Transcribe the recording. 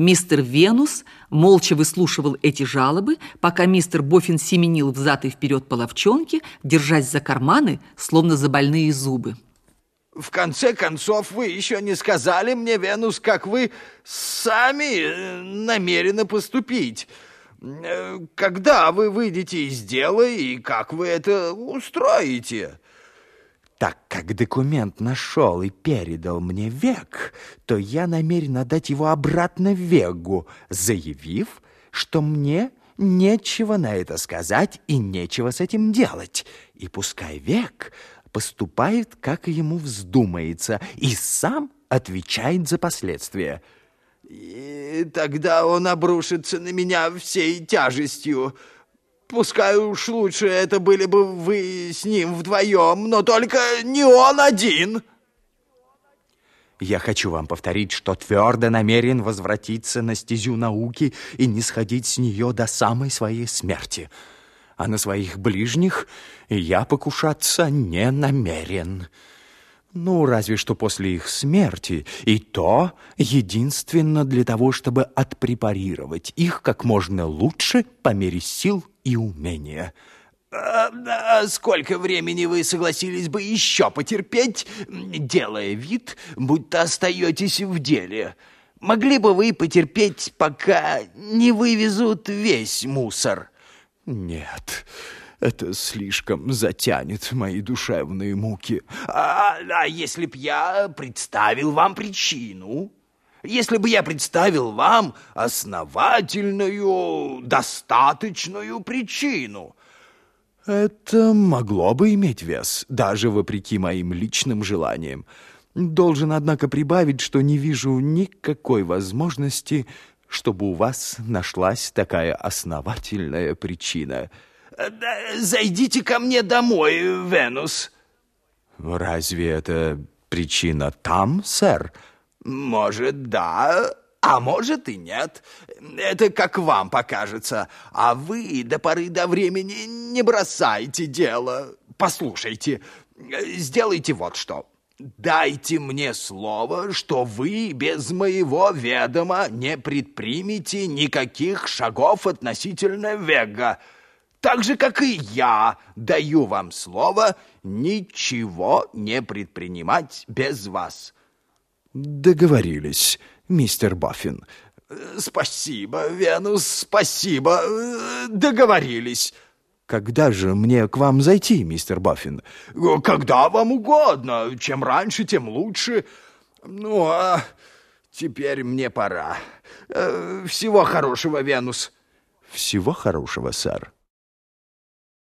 Мистер Венус молча выслушивал эти жалобы, пока мистер Боффин семенил взад и вперед по ловчонке, держась за карманы, словно за больные зубы. В конце концов, вы еще не сказали мне, Венус, как вы сами э, намерены поступить. Э, когда вы выйдете из дела и как вы это устроите? Так как документ нашел и передал мне Век, то я намерен отдать его обратно Вегу, заявив, что мне нечего на это сказать и нечего с этим делать. И пускай Век поступает, как ему вздумается, и сам отвечает за последствия. И тогда он обрушится на меня всей тяжестью, Пускай уж лучше это были бы вы с ним вдвоем, но только не он один. Я хочу вам повторить, что твердо намерен возвратиться на стезю науки и не сходить с нее до самой своей смерти. А на своих ближних я покушаться не намерен. Ну, разве что после их смерти, и то единственно для того, чтобы отпрепарировать их как можно лучше по мере сил и умения. А, сколько времени вы согласились бы еще потерпеть, делая вид, будто остаетесь в деле? Могли бы вы потерпеть, пока не вывезут весь мусор? Нет, это слишком затянет мои душевные муки. А, а если б я представил вам причину? Если бы я представил вам основательную, достаточную причину? Это могло бы иметь вес, даже вопреки моим личным желаниям. Должен, однако, прибавить, что не вижу никакой возможности, чтобы у вас нашлась такая основательная причина — Зайдите ко мне домой, Венус. Разве это причина там, сэр? Может, да, а может и нет. Это как вам покажется. А вы до поры до времени не бросайте дело. Послушайте, сделайте вот что. Дайте мне слово, что вы без моего ведома не предпримете никаких шагов относительно Вега так же, как и я, даю вам слово ничего не предпринимать без вас. Договорились, мистер Баффин. Спасибо, Венус, спасибо. Договорились. Когда же мне к вам зайти, мистер Баффин? Когда вам угодно. Чем раньше, тем лучше. Ну, а теперь мне пора. Э, всего хорошего, Венус. Всего хорошего, сэр.